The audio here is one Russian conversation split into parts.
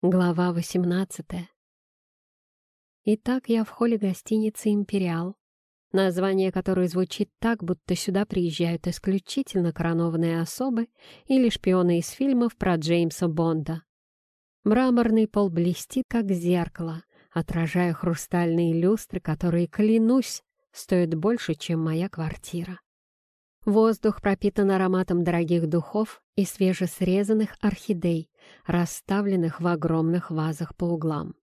Глава 18 Итак, я в холле гостиницы «Империал», название которой звучит так, будто сюда приезжают исключительно коронованные особы или шпионы из фильмов про Джеймса Бонда. Мраморный пол блестит, как зеркало, отражая хрустальные люстры, которые, клянусь, стоят больше, чем моя квартира. Воздух пропитан ароматом дорогих духов и свежесрезанных орхидей, расставленных в огромных вазах по углам.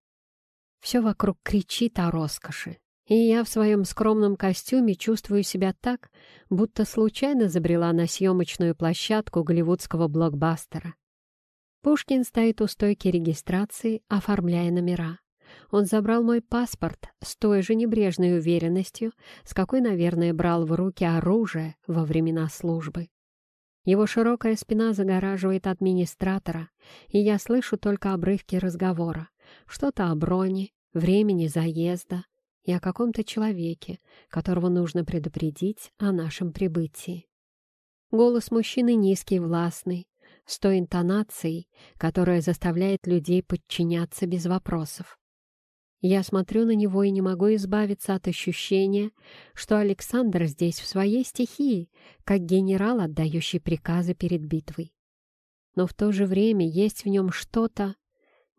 Все вокруг кричит о роскоши, и я в своем скромном костюме чувствую себя так, будто случайно забрела на съемочную площадку голливудского блокбастера. Пушкин стоит у стойки регистрации, оформляя номера. Он забрал мой паспорт с той же небрежной уверенностью, с какой, наверное, брал в руки оружие во времена службы. Его широкая спина загораживает администратора, и я слышу только обрывки разговора. Что-то о броне, времени заезда и о каком-то человеке, которого нужно предупредить о нашем прибытии. Голос мужчины низкий, властный, с той интонацией, которая заставляет людей подчиняться без вопросов. Я смотрю на него и не могу избавиться от ощущения, что Александр здесь в своей стихии, как генерал, отдающий приказы перед битвой. Но в то же время есть в нем что-то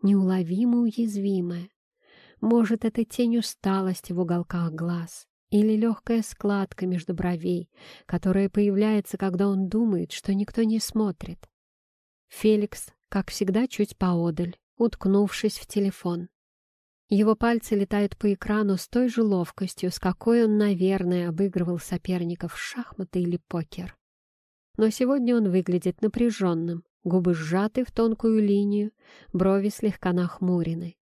неуловимо уязвимое. Может, это тень усталости в уголках глаз или легкая складка между бровей, которая появляется, когда он думает, что никто не смотрит. Феликс, как всегда, чуть поодаль, уткнувшись в телефон. Его пальцы летают по экрану с той же ловкостью, с какой он, наверное, обыгрывал соперников в шахматы или покер. Но сегодня он выглядит напряженным, губы сжаты в тонкую линию, брови слегка нахмурены.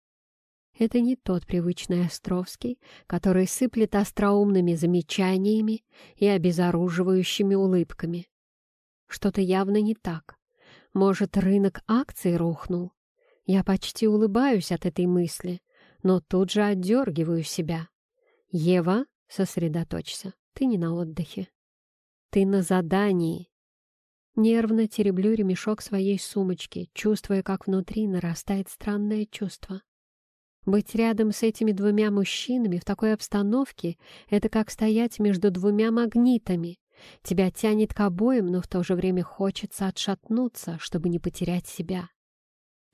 Это не тот привычный Островский, который сыплет остроумными замечаниями и обезоруживающими улыбками. Что-то явно не так. Может, рынок акций рухнул? Я почти улыбаюсь от этой мысли, но тут же отдергиваю себя. «Ева, сосредоточься, ты не на отдыхе. Ты на задании». Нервно тереблю ремешок своей сумочки, чувствуя, как внутри нарастает странное чувство. Быть рядом с этими двумя мужчинами в такой обстановке — это как стоять между двумя магнитами. Тебя тянет к обоим, но в то же время хочется отшатнуться, чтобы не потерять себя.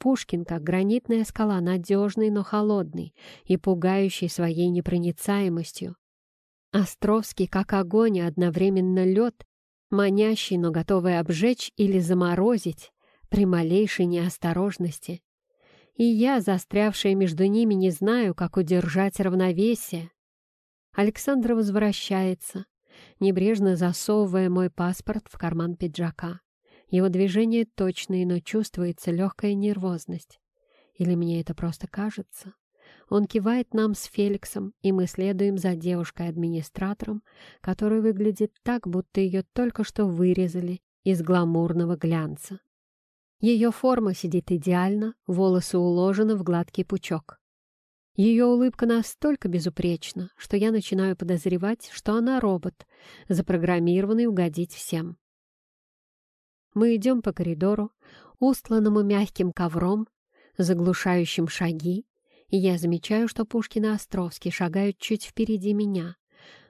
Пушкин, как гранитная скала, надежный, но холодный и пугающий своей непроницаемостью. Островский, как огонь и одновременно лед, манящий, но готовый обжечь или заморозить при малейшей неосторожности. И я, застрявшая между ними, не знаю, как удержать равновесие. Александр возвращается, небрежно засовывая мой паспорт в карман пиджака. Его движения точные, но чувствуется легкая нервозность. Или мне это просто кажется? Он кивает нам с Феликсом, и мы следуем за девушкой-администратором, которая выглядит так, будто ее только что вырезали из гламурного глянца. Ее форма сидит идеально, волосы уложены в гладкий пучок. Ее улыбка настолько безупречна, что я начинаю подозревать, что она робот, запрограммированный угодить всем. Мы идем по коридору, устланному мягким ковром, заглушающим шаги, и я замечаю, что Пушкин и Островский шагают чуть впереди меня,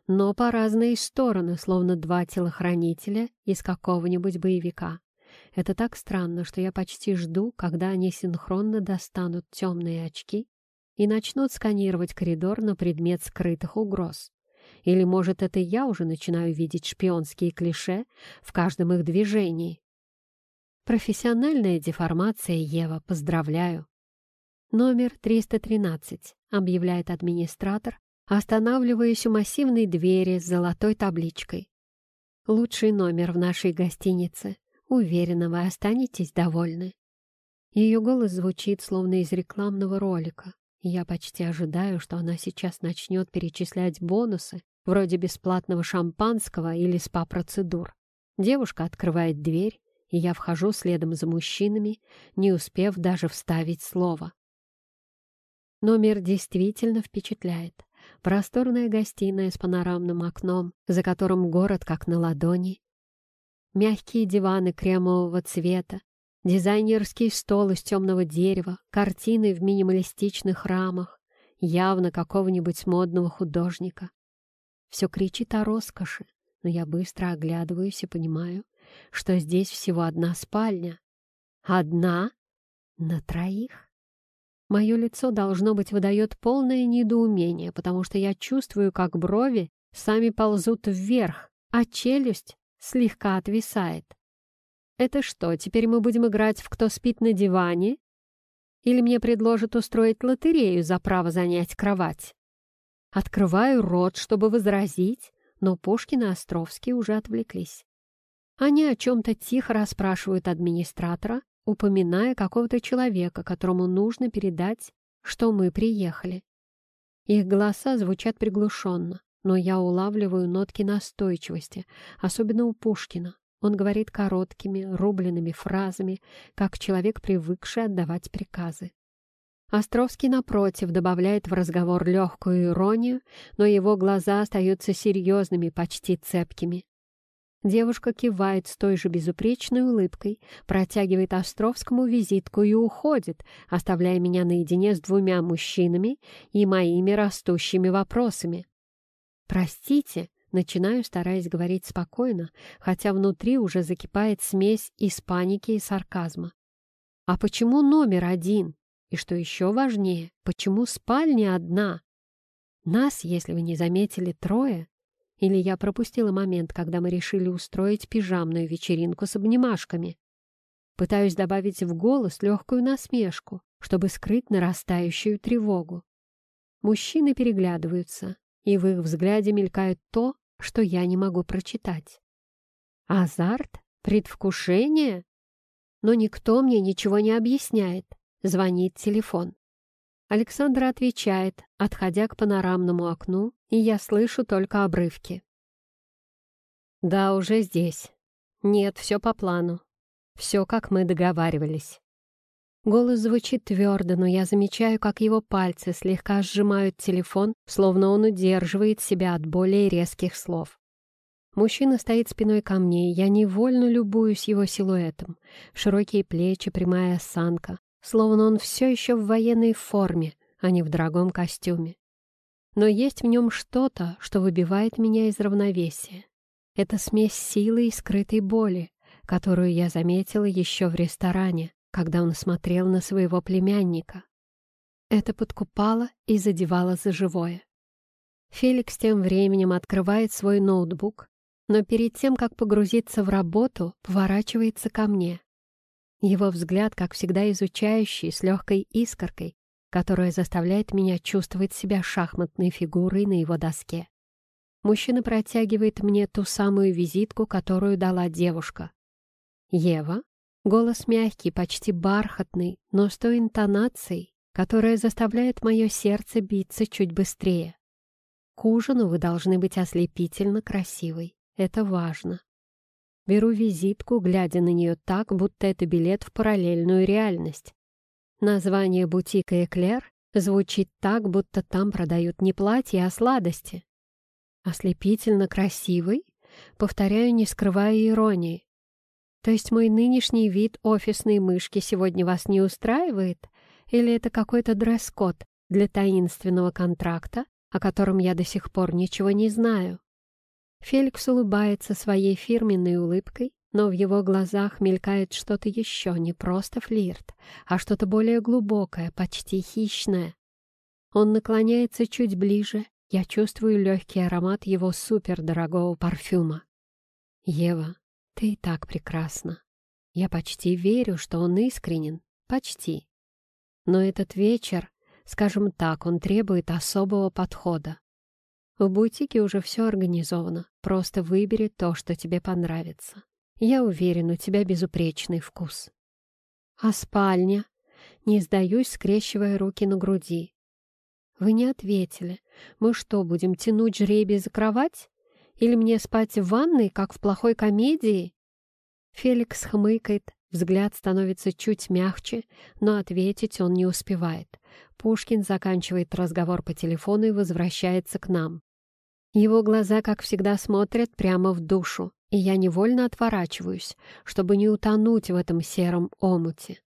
но по разные стороны, словно два телохранителя из какого-нибудь боевика. Это так странно, что я почти жду, когда они синхронно достанут темные очки и начнут сканировать коридор на предмет скрытых угроз. Или, может, это я уже начинаю видеть шпионские клише в каждом их движении. Профессиональная деформация, Ева, поздравляю. Номер 313, объявляет администратор, останавливаясь у массивной двери с золотой табличкой. Лучший номер в нашей гостинице. Уверена, вы останетесь довольны. Ее голос звучит, словно из рекламного ролика. я почти ожидаю, что она сейчас начнет перечислять бонусы, вроде бесплатного шампанского или спа-процедур. Девушка открывает дверь, и я вхожу следом за мужчинами, не успев даже вставить слово. Номер действительно впечатляет. Просторная гостиная с панорамным окном, за которым город как на ладони. Мягкие диваны кремового цвета, Дизайнерский стол из темного дерева, картины в минималистичных рамах, явно какого-нибудь модного художника. Все кричит о роскоши, но я быстро оглядываюсь и понимаю, что здесь всего одна спальня. Одна на троих. Мое лицо, должно быть, выдает полное недоумение, потому что я чувствую, как брови сами ползут вверх, а челюсть слегка отвисает. Это что, теперь мы будем играть в «Кто спит на диване»? Или мне предложат устроить лотерею за право занять кровать? Открываю рот, чтобы возразить, но Пушкин и Островский уже отвлеклись. Они о чем-то тихо расспрашивают администратора, упоминая какого-то человека, которому нужно передать, что мы приехали. Их голоса звучат приглушенно, но я улавливаю нотки настойчивости, особенно у Пушкина. Он говорит короткими, рубленными фразами, как человек, привыкший отдавать приказы. Островский, напротив, добавляет в разговор легкую иронию, но его глаза остаются серьезными, почти цепкими. Девушка кивает с той же безупречной улыбкой, протягивает Островскому визитку и уходит, оставляя меня наедине с двумя мужчинами и моими растущими вопросами. «Простите», Начинаю, стараясь говорить спокойно, хотя внутри уже закипает смесь из паники и сарказма. А почему номер один? И что еще важнее, почему спальня одна? Нас, если вы не заметили, трое. Или я пропустила момент, когда мы решили устроить пижамную вечеринку с обнимашками. Пытаюсь добавить в голос легкую насмешку, чтобы скрыть нарастающую тревогу. Мужчины переглядываются, и в их взгляде мелькает то, что я не могу прочитать. Азарт? Предвкушение? Но никто мне ничего не объясняет. Звонит телефон. Александра отвечает, отходя к панорамному окну, и я слышу только обрывки. «Да, уже здесь. Нет, все по плану. Все, как мы договаривались». Голос звучит твердо, но я замечаю, как его пальцы слегка сжимают телефон, словно он удерживает себя от более резких слов. Мужчина стоит спиной ко мне, я невольно любуюсь его силуэтом. Широкие плечи, прямая осанка, словно он все еще в военной форме, а не в дорогом костюме. Но есть в нем что-то, что выбивает меня из равновесия. Это смесь силы и скрытой боли, которую я заметила еще в ресторане, когда он смотрел на своего племянника. Это подкупало и задевало за живое. Феликс тем временем открывает свой ноутбук, но перед тем, как погрузиться в работу, поворачивается ко мне. Его взгляд, как всегда изучающий, с легкой искоркой, которая заставляет меня чувствовать себя шахматной фигурой на его доске. Мужчина протягивает мне ту самую визитку, которую дала девушка. «Ева?» Голос мягкий, почти бархатный, но с той интонацией, которая заставляет мое сердце биться чуть быстрее. К ужину вы должны быть ослепительно красивой. Это важно. Беру визитку, глядя на нее так, будто это билет в параллельную реальность. Название бутика «Эклер» звучит так, будто там продают не платья, а сладости. «Ослепительно красивый?» Повторяю, не скрывая иронии. То есть мой нынешний вид офисной мышки сегодня вас не устраивает? Или это какой-то дресс-код для таинственного контракта, о котором я до сих пор ничего не знаю? Феликс улыбается своей фирменной улыбкой, но в его глазах мелькает что-то еще, не просто флирт, а что-то более глубокое, почти хищное. Он наклоняется чуть ближе, я чувствую легкий аромат его супердорогого парфюма. «Ева, ты и так прекрасна. Я почти верю, что он искренен. Почти. Но этот вечер, скажем так, он требует особого подхода. В бутике уже все организовано. Просто выбери то, что тебе понравится. Я уверен, у тебя безупречный вкус. А спальня? Не сдаюсь, скрещивая руки на груди. Вы не ответили. Мы что, будем тянуть жребий за кровать? Или мне спать в ванной, как в плохой комедии?» Феликс хмыкает, взгляд становится чуть мягче, но ответить он не успевает. Пушкин заканчивает разговор по телефону и возвращается к нам. Его глаза, как всегда, смотрят прямо в душу, и я невольно отворачиваюсь, чтобы не утонуть в этом сером омуте.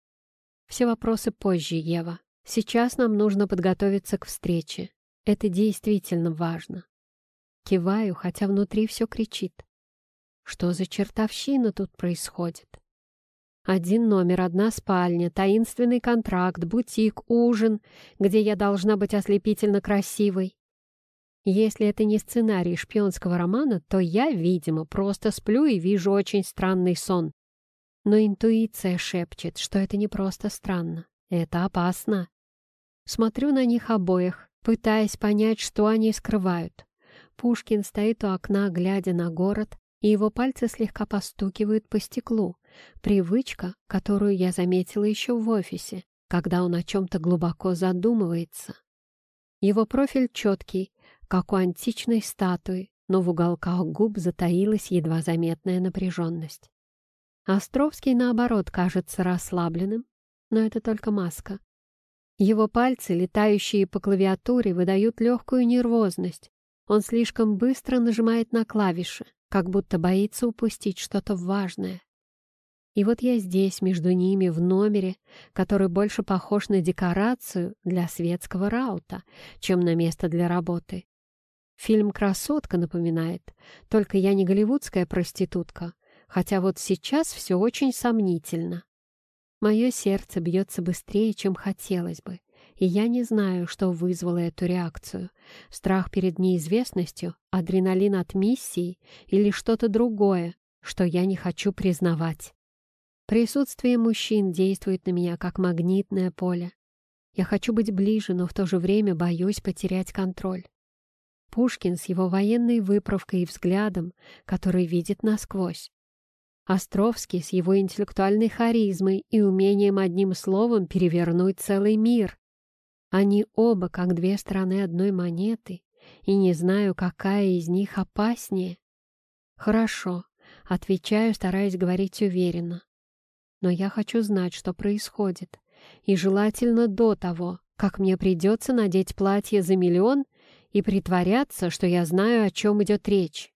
Все вопросы позже, Ева. Сейчас нам нужно подготовиться к встрече. Это действительно важно. Киваю, хотя внутри все кричит. Что за чертовщина тут происходит? Один номер, одна спальня, таинственный контракт, бутик, ужин, где я должна быть ослепительно красивой. Если это не сценарий шпионского романа, то я, видимо, просто сплю и вижу очень странный сон. Но интуиция шепчет, что это не просто странно, это опасно. Смотрю на них обоих, пытаясь понять, что они скрывают. Пушкин стоит у окна, глядя на город, и его пальцы слегка постукивают по стеклу. Привычка, которую я заметила еще в офисе, когда он о чем-то глубоко задумывается. Его профиль четкий, как у античной статуи, но в уголках губ затаилась едва заметная напряженность. Островский, наоборот, кажется расслабленным, но это только маска. Его пальцы, летающие по клавиатуре, выдают легкую нервозность. Он слишком быстро нажимает на клавиши, как будто боится упустить что-то важное. И вот я здесь, между ними, в номере, который больше похож на декорацию для светского раута, чем на место для работы. Фильм «Красотка» напоминает, только я не голливудская проститутка, хотя вот сейчас все очень сомнительно. Мое сердце бьется быстрее, чем хотелось бы, и я не знаю, что вызвало эту реакцию. Страх перед неизвестностью, адреналин от миссии или что-то другое, что я не хочу признавать. Присутствие мужчин действует на меня как магнитное поле. Я хочу быть ближе, но в то же время боюсь потерять контроль. Пушкин с его военной выправкой и взглядом, который видит насквозь. Островский с его интеллектуальной харизмой и умением одним словом перевернуть целый мир. Они оба как две стороны одной монеты, и не знаю, какая из них опаснее. Хорошо, отвечаю, стараясь говорить уверенно. Но я хочу знать, что происходит, и желательно до того, как мне придется надеть платье за миллион и притворяться, что я знаю, о чем идет речь.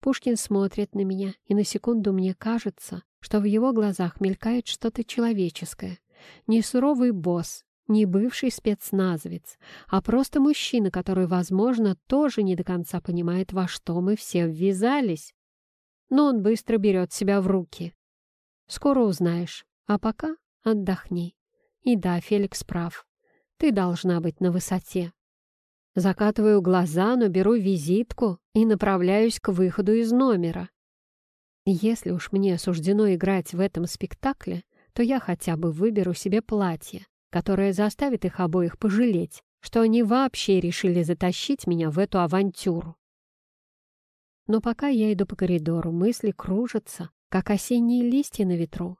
Пушкин смотрит на меня, и на секунду мне кажется, что в его глазах мелькает что-то человеческое. Не суровый босс, не бывший спецназовец, а просто мужчина, который, возможно, тоже не до конца понимает, во что мы все ввязались. Но он быстро берет себя в руки. Скоро узнаешь, а пока отдохни. И да, Феликс прав. Ты должна быть на высоте. Закатываю глаза, но беру визитку и направляюсь к выходу из номера. Если уж мне суждено играть в этом спектакле, то я хотя бы выберу себе платье, которое заставит их обоих пожалеть, что они вообще решили затащить меня в эту авантюру. Но пока я иду по коридору, мысли кружатся, как осенние листья на ветру.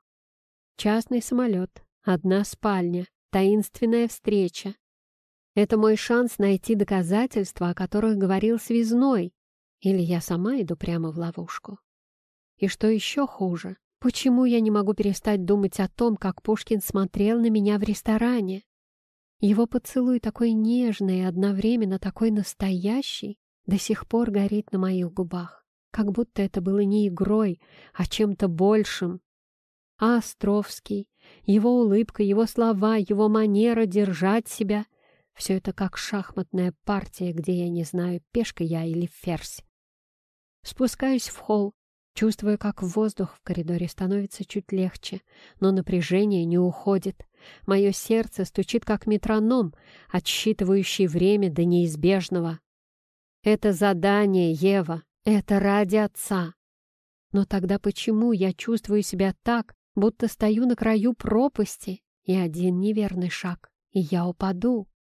Частный самолет, одна спальня, таинственная встреча. Это мой шанс найти доказательства, о которых говорил связной, или я сама иду прямо в ловушку. И что еще хуже, Почему я не могу перестать думать о том, как Пушкин смотрел на меня в ресторане? Его поцелуй такой нежный и одновременно такой настоящий до сих пор горит на моих губах, как будто это было не игрой, а чем-то большим. А Островский, его улыбка, его слова, его манера держать себя — все это как шахматная партия, где я не знаю, пешка я или ферзь. Спускаюсь в холл, Чувствую, как воздух в коридоре становится чуть легче, но напряжение не уходит. Мое сердце стучит, как метроном, отсчитывающий время до неизбежного. Это задание, Ева, это ради отца. Но тогда почему я чувствую себя так, будто стою на краю пропасти, и один неверный шаг, и я упаду?